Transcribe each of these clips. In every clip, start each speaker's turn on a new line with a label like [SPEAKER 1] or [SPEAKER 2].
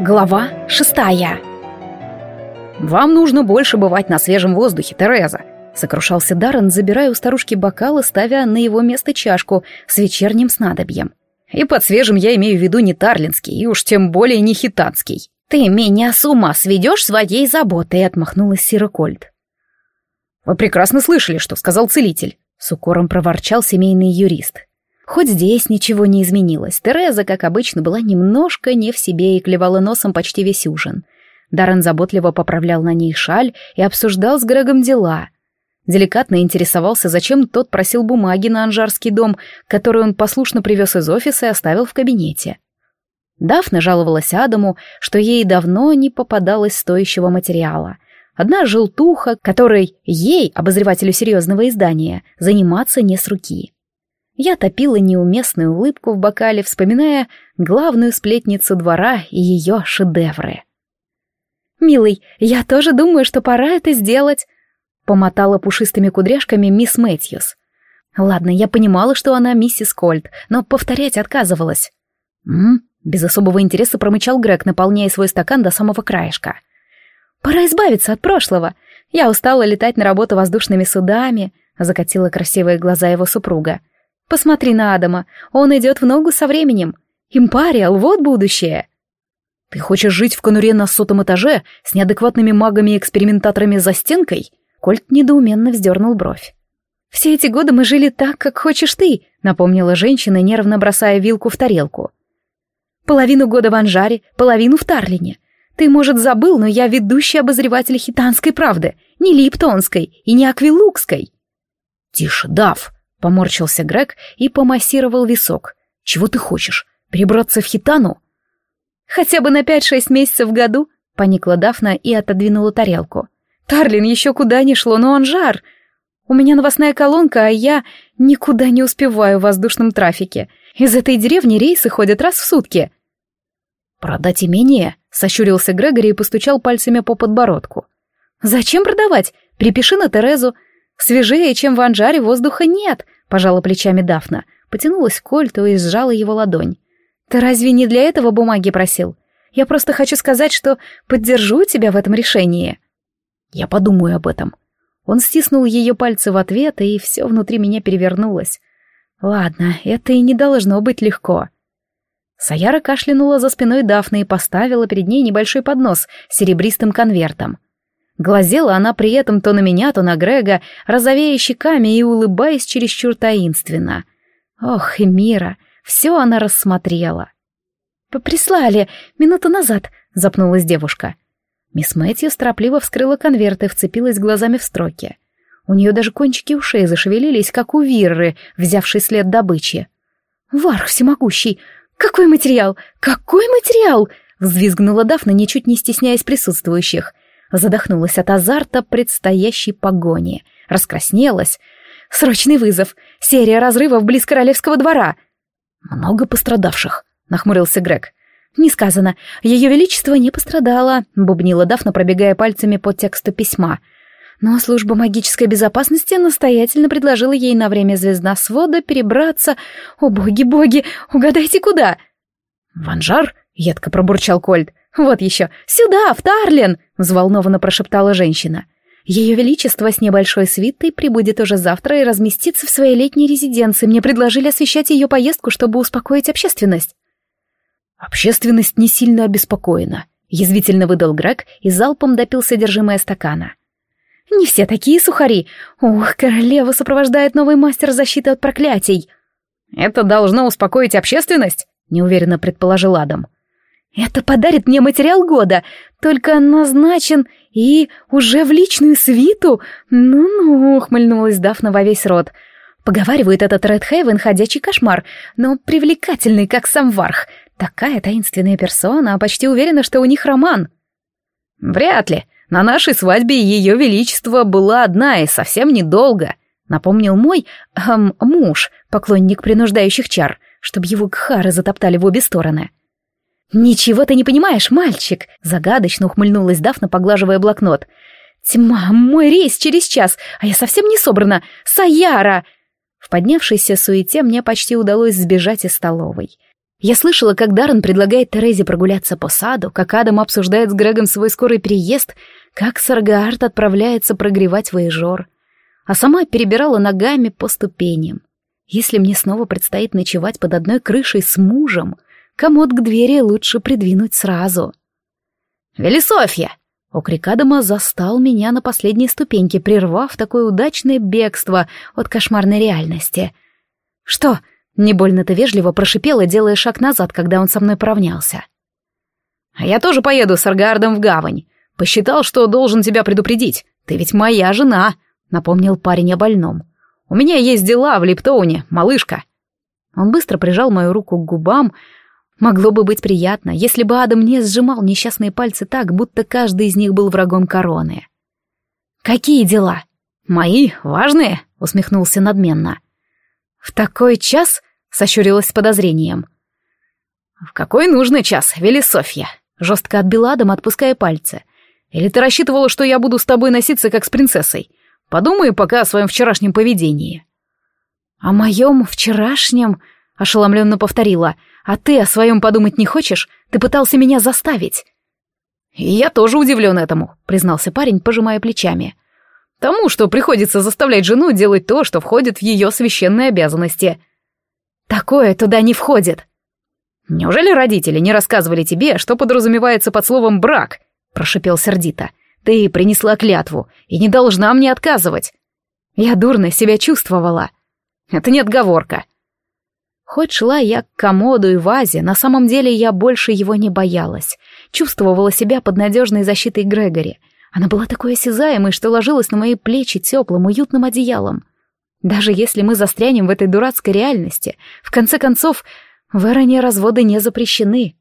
[SPEAKER 1] Глава шестая.
[SPEAKER 2] «Вам нужно больше бывать на свежем воздухе, Тереза», — сокрушался Даррен, забирая у старушки бокал и ставя на его место чашку с вечерним снадобьем. «И под свежим я имею в виду не тарлинский, и уж тем более не хитанский».
[SPEAKER 1] «Ты меня с ума сведешь своей заботой», — отмахнулась Сира Кольт.
[SPEAKER 2] «Вы прекрасно слышали, что сказал целитель», — с укором проворчал семейный юрист.
[SPEAKER 1] Хоть здесь ничего не изменилось. Тереза, как обычно, была немножко не в себе и клевала носом почти весь ужин. Даррен заботливо поправлял на ней шаль и обсуждал с Грегом дела. Деликатно интересовался, зачем тот просил бумаги на анжарский дом, который он послушно привез из офиса и оставил в кабинете. Дафна жаловалась Адаму, что ей давно не попадалось стоящего материала. Одна желтуха, которой ей, обозревателю серьезного издания, заниматься не с руки. Я топила неуместную улыбку в бокале, вспоминая главную сплетницу двора и ее шедевры. «Милый, я тоже думаю, что пора это сделать», — помотала пушистыми кудряшками мисс Мэтьюс. Ладно, я понимала, что она миссис Кольт, но повторять отказывалась. «М?», без особого интереса промычал Грег, наполняя свой стакан до самого краешка. «Пора избавиться от прошлого. Я устала летать на работу воздушными судами», — закатила красивые глаза его супруга. Посмотри на Адама, он идет в ногу со временем. Импариал, вот будущее.
[SPEAKER 2] Ты хочешь жить в конуре на сотом этаже с неадекватными магами и экспериментаторами за стенкой?
[SPEAKER 1] Кольт недоуменно вздернул бровь. «Все эти годы мы жили так, как хочешь ты», — напомнила женщина, нервно бросая вилку в тарелку. «Половину года в Анжаре, половину в Тарлине. Ты, может, забыл, но я ведущий обозреватель хитанской правды, не липтонской и не аквилукской».
[SPEAKER 2] «Тише, Дав!» Поморщился Грег и помассировал висок. «Чего ты хочешь? Перебраться в Хитану?»
[SPEAKER 1] «Хотя бы на пять-шесть месяцев в году», — поникла Дафна и отодвинула тарелку. «Тарлин еще куда ни шло, но он жар. У меня новостная колонка, а я никуда не успеваю в воздушном трафике. Из этой деревни рейсы ходят раз в сутки».
[SPEAKER 2] «Продать имение?» — сощурился Грегори и постучал пальцами по подбородку.
[SPEAKER 1] «Зачем продавать? Припиши на Терезу. Свежее, чем в Анжаре, воздуха нет, пожала плечами Дафна, потянулась к Кольту и сжала его ладонь. Ты разве не для этого бумаги просил? Я просто хочу сказать, что поддержу тебя в этом решении.
[SPEAKER 2] Я подумаю об этом. Он стиснул ее пальцы в ответ, и все внутри меня перевернулось. Ладно, это и не должно быть легко. Саяра кашлянула за спиной Дафны и поставила перед ней небольшой поднос с серебристым конвертом. Глазела она при этом то на меня, то на Грега, розовея щеками и улыбаясь чересчур таинственно. Ох, и Мира, все она рассмотрела.
[SPEAKER 1] «Прислали минуту назад», — запнулась девушка.
[SPEAKER 2] Мисс Мэтью торопливо вскрыла конверт и вцепилась глазами в строки. У нее даже кончики ушей зашевелились, как у Вирры, взявшей след добычи.
[SPEAKER 1] «Варх всемогущий! Какой материал! Какой материал!» — взвизгнула Дафна, ничуть не стесняясь присутствующих — Задохнулась от азарта предстоящей погони. Раскраснелась. «Срочный вызов! Серия разрывов близ королевского двора!»
[SPEAKER 2] «Много пострадавших», — нахмурился Грег.
[SPEAKER 1] «Не сказано. Ее Величество не пострадало», — бубнила Дафна, пробегая пальцами по тексту письма. Но служба магической безопасности настоятельно предложила ей на время звездносвода перебраться... О, боги-боги, угадайте, куда?
[SPEAKER 2] «Ванжар?» — едко пробурчал Кольт.
[SPEAKER 1] «Вот еще! Сюда, в Тарлин!» — взволнованно прошептала женщина. «Ее Величество с небольшой свитой прибудет уже завтра и разместится в своей летней резиденции. Мне предложили освещать ее поездку, чтобы успокоить общественность».
[SPEAKER 2] «Общественность не сильно обеспокоена», — язвительно выдал Грег и залпом допил содержимое стакана.
[SPEAKER 1] «Не все такие сухари. Ух, королева сопровождает новый мастер защиты от проклятий».
[SPEAKER 2] «Это должно успокоить общественность?» — неуверенно предположил Адам.
[SPEAKER 1] Это подарит мне материал года, только назначен и уже в личную свиту. Ну-ну, ухмыльнулась Дафна во весь рот. Поговаривает этот Редхейвен ходячий кошмар, но привлекательный, как сам Варх. Такая таинственная персона, а почти уверена, что у них роман.
[SPEAKER 2] Вряд ли. На нашей свадьбе ее величество была одна и совсем недолго, напомнил мой эм, муж, поклонник принуждающих чар, чтобы его кхары затоптали в обе стороны.
[SPEAKER 1] «Ничего ты не понимаешь, мальчик!» — загадочно ухмыльнулась Дафна, поглаживая блокнот. «Тьма, мой рейс через час, а я совсем не собрана! Саяра!» В поднявшейся суете мне почти удалось сбежать из столовой. Я слышала, как Даррен предлагает Терезе прогуляться по саду, как Адам обсуждает с Грегом свой скорый переезд, как Саргаард отправляется прогревать воежор. А сама перебирала ногами по ступеням. Если мне снова предстоит ночевать под одной крышей с мужем, комод к двери лучше придвинуть сразу. «Велисофья!» Окрик Адама застал меня на последней ступеньке, прервав такое удачное бегство от кошмарной реальности. «Что?» Не больно-то вежливо прошипела, делая шаг назад, когда он со мной поравнялся. «А я тоже поеду с Аргардом в гавань. Посчитал, что должен тебя предупредить. Ты ведь моя жена», — напомнил парень о больном. «У меня есть дела в Липтоуне, малышка». Он быстро прижал мою руку к губам. Могло бы быть приятно, если бы Адам не сжимал несчастные пальцы так, будто каждый из них был врагом короны. «Какие дела?» «Мои, важные», — усмехнулся надменно. «В такой час?» — сощурилась с подозрением. «В какой нужный час, вели Софья?» — жестко отбил Адам, отпуская пальцы. «Или ты рассчитывала, что я буду с тобой носиться, как с принцессой? Подумай пока о своем вчерашнем поведении». «О моем вчерашнем?» — ошеломленно повторила. «А ты о своем подумать не хочешь? Ты пытался меня заставить». «Я тоже удивлен этому», — признался парень, пожимая плечами. «Тому, что приходится заставлять жену делать то, что входит в ее священные обязанности». Такое туда не входит. Неужели родители не рассказывали тебе, что подразумевается под словом «брак»? Прошипел сердито. Ты принесла клятву и не должна мне отказывать. Я дурно себя чувствовала. Это не отговорка. Хоть шла я к комоду и вазе, на самом деле я больше его не боялась. Чувствовала себя под надежной защитой Грегори. Она была такой осязаемой, что ложилась на мои плечи теплым, уютным одеялом. Даже если мы застрянем в этой дурацкой реальности, в конце концов, в Эроне разводы не запрещены.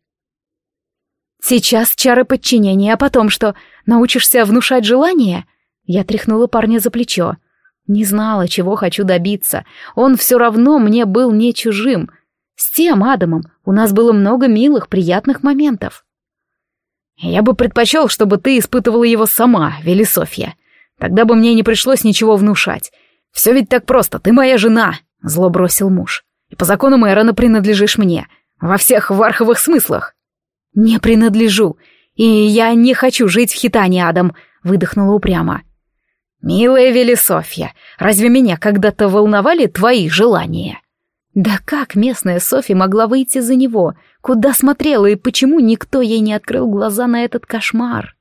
[SPEAKER 1] Сейчас чары подчинения, а потом что, научишься внушать желание? Я тряхнула парня за плечо. Не знала, чего хочу добиться. Он все равно мне был не чужим. С тем Адамом у нас было много милых, приятных моментов. Я бы предпочел, чтобы ты испытывала его сама, Велисофья. Тогда бы мне не пришлось ничего внушать. «Все ведь так просто, ты моя жена», — зло бросил муж. «И по закону Мэрона принадлежишь мне. Во всех варховых смыслах». «Не принадлежу. И я не хочу жить в Хитане, Адам», — выдохнула упрямо. «Милая Велисофья, разве меня когда-то волновали твои желания?» Да как местная Софья могла выйти за него? Куда смотрела и почему никто ей не открыл глаза на этот кошмар?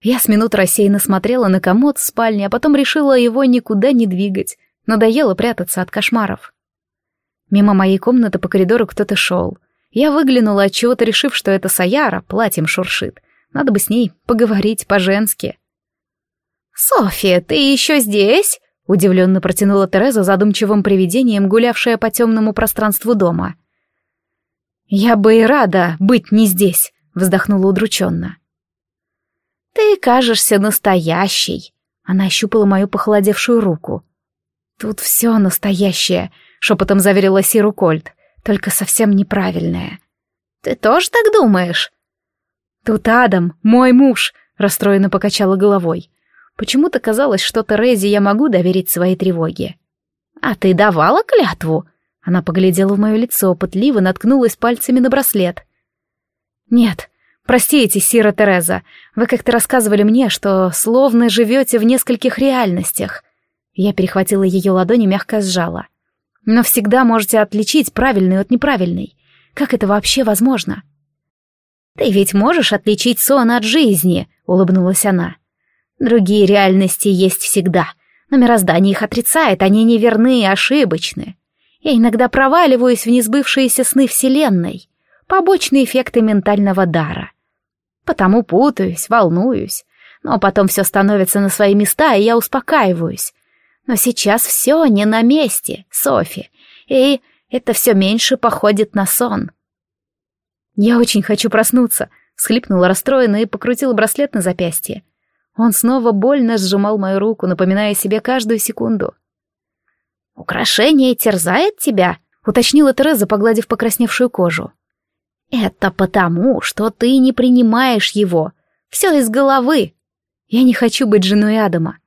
[SPEAKER 1] Я с минут рассеянно смотрела на комод в спальне, а потом решила его никуда не двигать. Надоело прятаться от кошмаров. Мимо моей комнаты по коридору кто-то шел. Я выглянула от чего-то, решив, что это Саяра платьем шуршит. Надо бы с ней поговорить по-женски. «София, ты еще здесь?» — удивленно протянула Тереза задумчивым привидением, гулявшая по темному пространству дома. «Я бы и рада быть не здесь», — вздохнула удрученно. «Ты кажешься настоящей!» Она ощупала мою похолодевшую руку. «Тут все настоящее», — шепотом заверила Сиру Кольт, «только совсем неправильное». «Ты тоже так думаешь?» «Тут Адам, мой муж», — расстроенно покачала головой. Почему-то казалось, что Терезе я могу доверить свои тревоги. «А ты давала клятву?» Она поглядела в мое лицо, пытливо наткнулась пальцами на браслет. «Нет, Простите, Сира Тереза, вы как-то рассказывали мне, что словно живете в нескольких реальностях. Я перехватила ее ладони мягко сжала. Но всегда можете отличить правильный от неправильной. Как это вообще возможно? Ты ведь можешь отличить сон от жизни, улыбнулась она. Другие реальности есть всегда, но мироздание их отрицает, они неверны и ошибочны. Я иногда проваливаюсь в несбывшиеся сны Вселенной побочные эффекты ментального дара. Потому путаюсь, волнуюсь, но потом все становится на свои места, и я успокаиваюсь. Но сейчас все не на месте, Софи, и это все меньше походит на сон. Я очень хочу проснуться, всхлипнула расстроенно и покрутила браслет на запястье. Он снова больно сжимал мою руку, напоминая себе каждую секунду. «Украшение терзает тебя?» — уточнила Тереза, погладив покрасневшую кожу. Это потому, что ты не принимаешь его. Все из головы. Я не хочу быть женой Адама.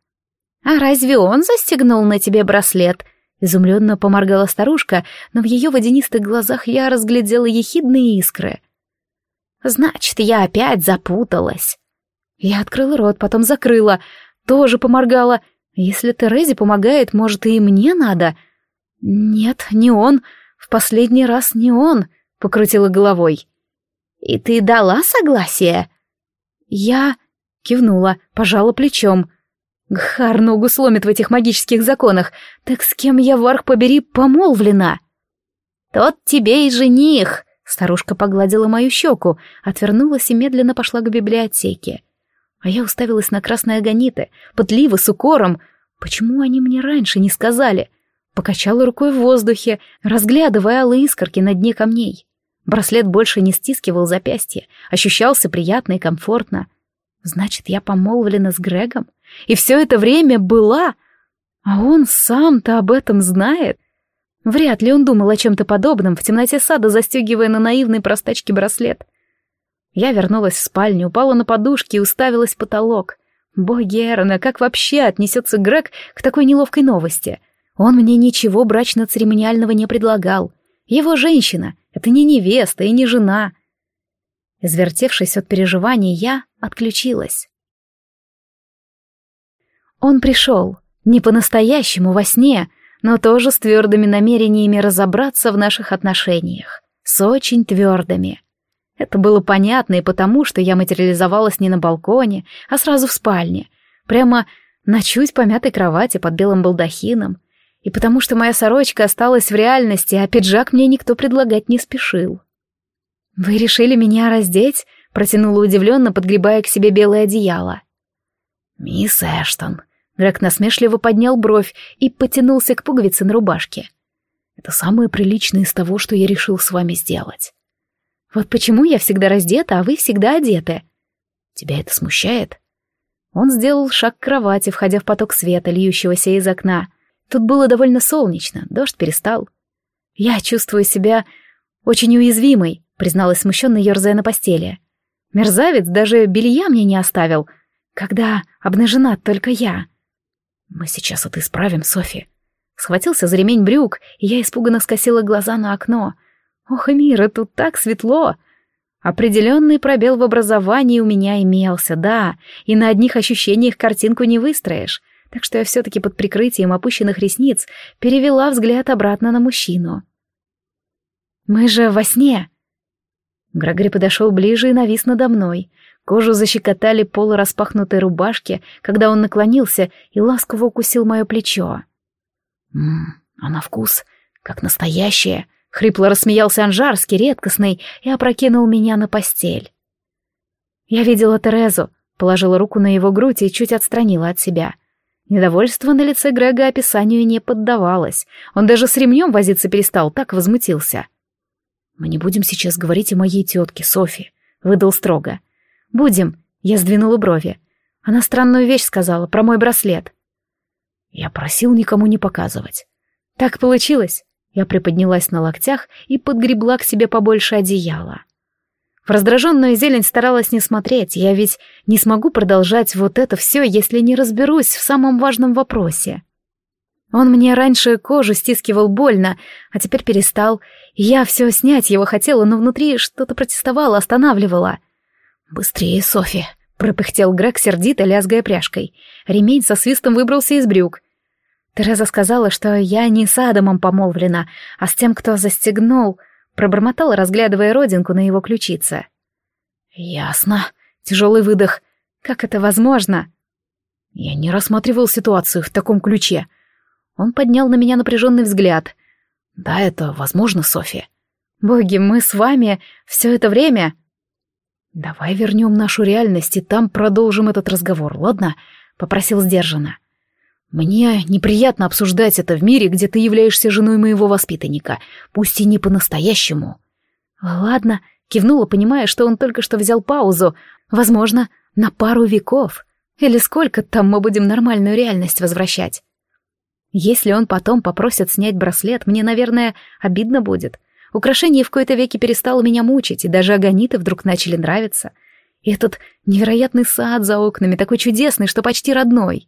[SPEAKER 1] А разве он застегнул на тебе браслет? Изумленно поморгала старушка, но в ее водянистых глазах я разглядела ехидные искры. «Значит, я опять запуталась». Я открыла рот, потом закрыла, тоже поморгала. Если Терезе помогает, может, и мне надо? Нет, не он. В последний раз не он, покрутила головой. И ты дала согласие? Я кивнула, пожала плечом. Гхар ногу сломит в этих магических законах. Так с кем я, варх побери, помолвлена? Тот тебе и жених. Старушка погладила мою щеку, отвернулась и медленно пошла к библиотеке. А я уставилась на красные агониты, пытливо, с укором. Почему они мне раньше не сказали? Покачала рукой в воздухе, разглядывая алые искорки на дне камней. Браслет больше не стискивал запястье, ощущался приятно и комфортно. Значит, я помолвлена с Грегом? И все это время была... А он сам-то об этом знает? Вряд ли он думал о чем-то подобном, в темноте сада застегивая на наивной простачке браслет. Я вернулась в спальню, упала на подушки и уставилась в потолок. Боги Эрона, как вообще отнесется Грег к такой неловкой новости? Он мне ничего брачно-церемониального не предлагал. Его женщина — это не невеста и не жена. Извертевшись от переживаний, я отключилась. Он пришел, не по-настоящему во сне, но тоже с твердыми намерениями разобраться в наших отношениях. С очень твердыми. Это было понятно и потому, что я материализовалась не на балконе, а сразу в спальне, прямо на чуть помятой кровати под белым балдахином, и потому что моя сорочка осталась в реальности, а пиджак мне никто предлагать не спешил. «Вы решили меня раздеть?» — протянула удивленно, подгребая к себе белое одеяло. «Мисс Эштон», Грег насмешливо поднял бровь и потянулся к пуговице на рубашке. «Это самое приличное из того, что я решил с вами сделать. Вот почему я всегда раздета, а вы всегда одеты? Тебя это смущает?» Он сделал шаг к кровати, входя в поток света, льющегося из окна. Тут было довольно солнечно, дождь перестал. «Я чувствую себя очень уязвимой», — призналась смущенно, ерзая на постели. «Мерзавец даже белья мне не оставил, когда обнажена только я». «Мы сейчас это исправим, Софи». Схватился за ремень брюк, и я испуганно скосила глаза на окно. «Ох, Мира, тут так светло!» Определенный пробел в образовании у меня имелся, да, и на одних ощущениях картинку не выстроишь, так что я все-таки под прикрытием опущенных ресниц перевела взгляд обратно на мужчину. «Мы же во сне!» Грегори подошел ближе и навис надо мной. Кожу защекотали полураспахнутой рубашки, когда он наклонился и ласково укусил мое плечо. «Ммм, а на вкус, как настоящее!» — хрипло рассмеялся Анжарский, редкостный, и опрокинул меня на постель. Я видела Терезу, положила руку на его грудь и чуть отстранила от себя. Недовольство на лице Грега описанию не поддавалось. Он даже с ремнем возиться перестал, так возмутился. «Мы не будем сейчас говорить о моей тетке, Софи», — выдал строго. «Будем», — я сдвинула брови. Она странную вещь сказала про мой браслет. Я просил никому не показывать. Так получилось. Я приподнялась на локтях и подгребла к себе побольше одеяла. В раздраженную зелень старалась не смотреть, я ведь не смогу продолжать вот это все, если не разберусь в самом важном вопросе. Он мне раньше кожу стискивал больно, а теперь перестал. Я все снять его хотела, но внутри что-то протестовало, останавливало. «Быстрее, Софи!» — пропыхтел Грег, сердито лязгая пряжкой. Ремень со свистом выбрался из брюк. Тереза сказала, что я не с Адамом помолвлена, а с тем, кто застегнул, пробормотала, разглядывая родинку на его ключице. «Ясно. Тяжелый выдох. Как это возможно?» Я не рассматривал ситуацию в таком ключе. Он поднял на меня напряженный взгляд. «Да, это возможно, Софи». «Боги, мы с вами все это время...» «Давай вернем нашу реальность и там продолжим этот разговор, ладно?» — попросил сдержанно. «Мне неприятно обсуждать это в мире, где ты являешься женой моего воспитанника, пусть и не по-настоящему». «Ладно», — кивнула, понимая, что он только что взял паузу, возможно, на пару веков. Или сколько там мы будем нормальную реальность возвращать? Если он потом попросит снять браслет, мне, наверное, обидно будет. Украшение в кои-то веки перестало меня мучить, и даже агониты вдруг начали нравиться. И этот невероятный сад за окнами, такой чудесный, что почти родной.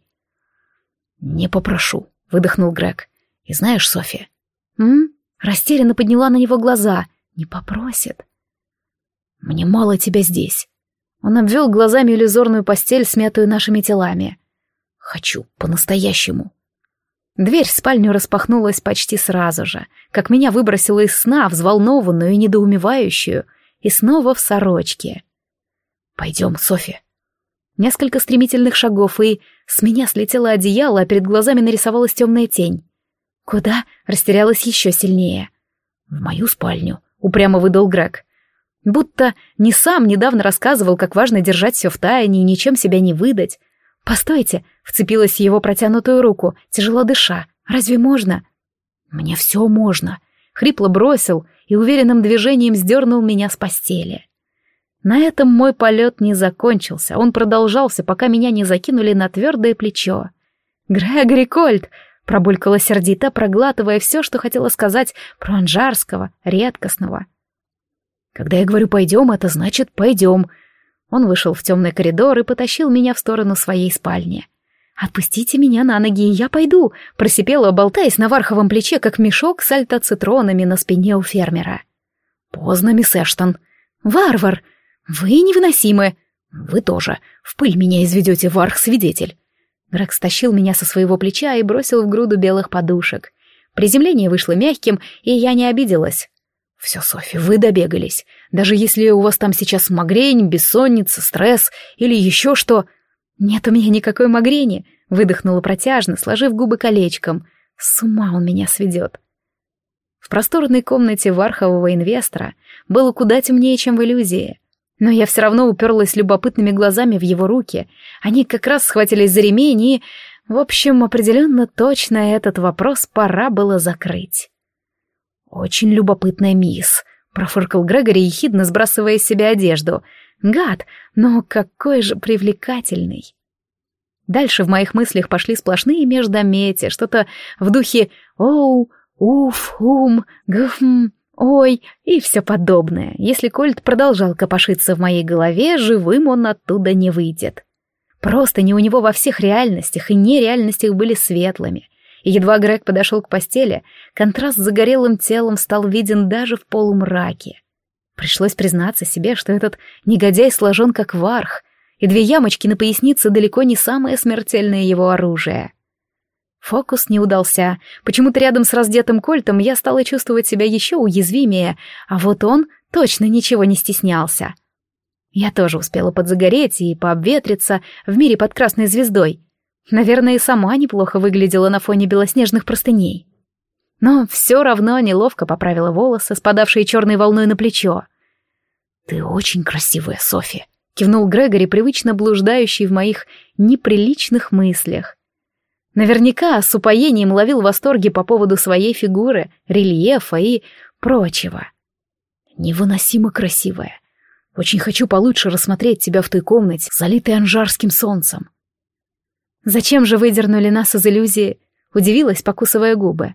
[SPEAKER 1] «Не попрошу», — выдохнул Грег.
[SPEAKER 2] И знаешь, Софья...
[SPEAKER 1] М? Растерянно подняла на него глаза. Не попросит.
[SPEAKER 2] Мне мало тебя здесь.
[SPEAKER 1] Он обвел глазами иллюзорную постель, смятую нашими телами.
[SPEAKER 2] Хочу, по-настоящему.
[SPEAKER 1] Дверь в спальню распахнулась почти сразу же, как меня выбросило из сна, взволнованную и недоумевающую, и снова в сорочке.
[SPEAKER 2] «Пойдем, Софья».
[SPEAKER 1] Несколько стремительных шагов, и с меня слетело одеяло, а перед глазами нарисовалась темная тень. «Куда?» — растерялась еще сильнее.
[SPEAKER 2] «В мою спальню», —
[SPEAKER 1] упрямо выдал Грег. Будто не сам недавно рассказывал, как важно держать все в тайне и ничем себя не выдать. «Постойте!» — вцепилась его протянутую руку, тяжело дыша. «Разве можно?»
[SPEAKER 2] «Мне все можно!»
[SPEAKER 1] — хрипло бросил и уверенным движением сдернул меня с постели. На этом мой полет не закончился, он продолжался, пока меня не закинули на твердое плечо. «Грегори Кольт!» — пробулькала сердито, проглатывая все, что хотела сказать про Анжарского, редкостного.
[SPEAKER 2] «Когда я говорю «пойдем», это значит «пойдем», он вышел в темный коридор и потащил меня в сторону своей спальни.
[SPEAKER 1] «Отпустите меня на ноги, и я пойду», — просипела, болтаясь на варховом плече, как мешок с альтоцитронами на спине у фермера.
[SPEAKER 2] «Поздно, мисс Эштон».
[SPEAKER 1] «Варвар! Вы невыносимы!»
[SPEAKER 2] «Вы тоже. В пыль меня изведете, варх-свидетель».
[SPEAKER 1] Грег стащил меня со своего плеча и бросил в груду белых подушек. Приземление вышло мягким, и я не обиделась.
[SPEAKER 2] «Все, Софи, вы добегались. Даже если у вас там сейчас магрень, бессонница, стресс или еще что...»
[SPEAKER 1] «Нет у меня никакой магрени», — выдохнула протяжно, сложив губы колечком. «С ума он меня сведет». В просторной комнате вархового инвестора было куда темнее, чем в иллюзии. Но я все равно уперлась любопытными глазами в его руки. Они как раз схватились за ремень и... В общем, определенно точно этот вопрос пора было закрыть.
[SPEAKER 2] «Очень любопытная мисс», — профыркал Грегори, ехидно сбрасывая с себя одежду.
[SPEAKER 1] «Гад, но какой же привлекательный!» Дальше в моих мыслях пошли сплошные междометия, что-то в духе «оу», «уф», «ум», «гхм», «ой» и все подобное. Если Кольт продолжал копошиться в моей голове, живым он оттуда не выйдет. Просто не у него во всех реальностях и нереальностях были светлыми — и едва Грег подошел к постели, контраст с загорелым телом стал виден даже в полумраке. Пришлось признаться себе, что этот негодяй сложен как варх, и две ямочки на пояснице далеко не самое смертельное его оружие. Фокус не удался. Почему-то рядом с раздетым кольтом я стала чувствовать себя еще уязвимее, а вот он точно ничего не стеснялся. Я тоже успела подзагореть и пообветриться в мире под красной звездой, Наверное, и сама неплохо выглядела на фоне белоснежных простыней. Но все равно неловко поправила волосы, спадавшие черной волной на плечо.
[SPEAKER 2] «Ты очень красивая, Софи», —
[SPEAKER 1] кивнул Грегори, привычно блуждающий в моих неприличных мыслях. Наверняка с упоением ловил восторги по поводу своей фигуры, рельефа и прочего.
[SPEAKER 2] «Невыносимо красивая. Очень хочу получше рассмотреть тебя в той комнате, залитой анжарским солнцем.
[SPEAKER 1] «Зачем же выдернули нас из иллюзии?» — удивилась, покусывая губы.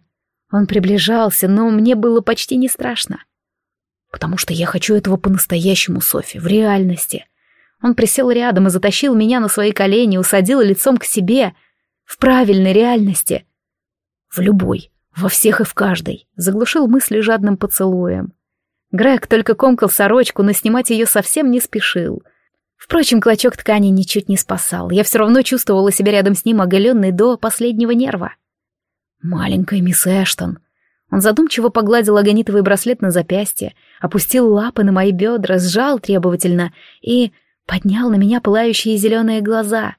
[SPEAKER 1] Он приближался, но мне было почти не страшно.
[SPEAKER 2] «Потому что я хочу этого по-настоящему, Софи, в реальности».
[SPEAKER 1] Он присел рядом и затащил меня на свои колени, усадил лицом к себе. В правильной реальности.
[SPEAKER 2] В любой, во всех и в каждой, заглушил мысли жадным поцелуем.
[SPEAKER 1] Грег только комкал сорочку, но снимать ее совсем не спешил — Впрочем, клочок ткани ничуть не спасал. Я все равно чувствовала себя рядом с ним, оголенной до последнего нерва.
[SPEAKER 2] «Маленькая мисс Эштон».
[SPEAKER 1] Он задумчиво погладил агонитовый браслет на запястье, опустил лапы на мои бедра, сжал требовательно и поднял на меня пылающие зеленые глаза.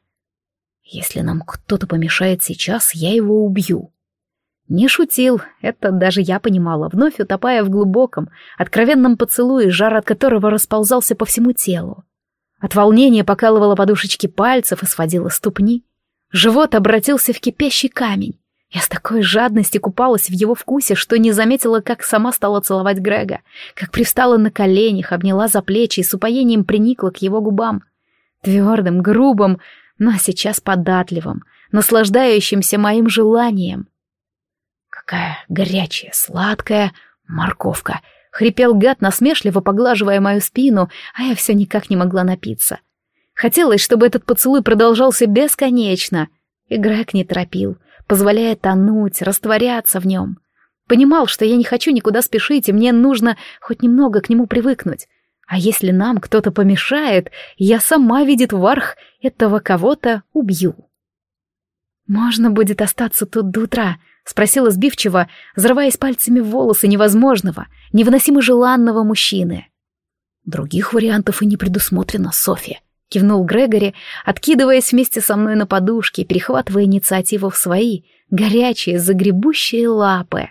[SPEAKER 2] «Если нам кто-то помешает сейчас, я его убью».
[SPEAKER 1] Не шутил, это даже я понимала, вновь утопая в глубоком, откровенном поцелуе, жар от которого расползался по всему телу. От волнения покалывала подушечки пальцев и сводила ступни. Живот обратился в кипящий камень. Я с такой жадностью купалась в его вкусе, что не заметила, как сама стала целовать Грега, как привстала на коленях, обняла за плечи и с упоением приникла к его губам. Твердым, грубым, но сейчас податливым, наслаждающимся моим желанием.
[SPEAKER 2] Какая горячая, сладкая морковка,
[SPEAKER 1] Хрипел гад, насмешливо поглаживая мою спину, а я все никак не могла напиться. Хотелось, чтобы этот поцелуй продолжался бесконечно. И Грег не торопил. позволяя тонуть, растворяться в нем. Понимал, что я не хочу никуда спешить, и мне нужно хоть немного к нему привыкнуть. А если нам кто-то помешает, я сама, видит Варх, этого кого-то убью. «Можно будет остаться тут до утра?» — спросила сбивчиво, взрываясь пальцами в волосы невозможного, невыносимо желанного мужчины. «Других вариантов и не предусмотрено, Софья», — кивнул Грегори, откидываясь вместе со мной на подушке, перехватывая инициативу в свои, горячие, загребущие лапы.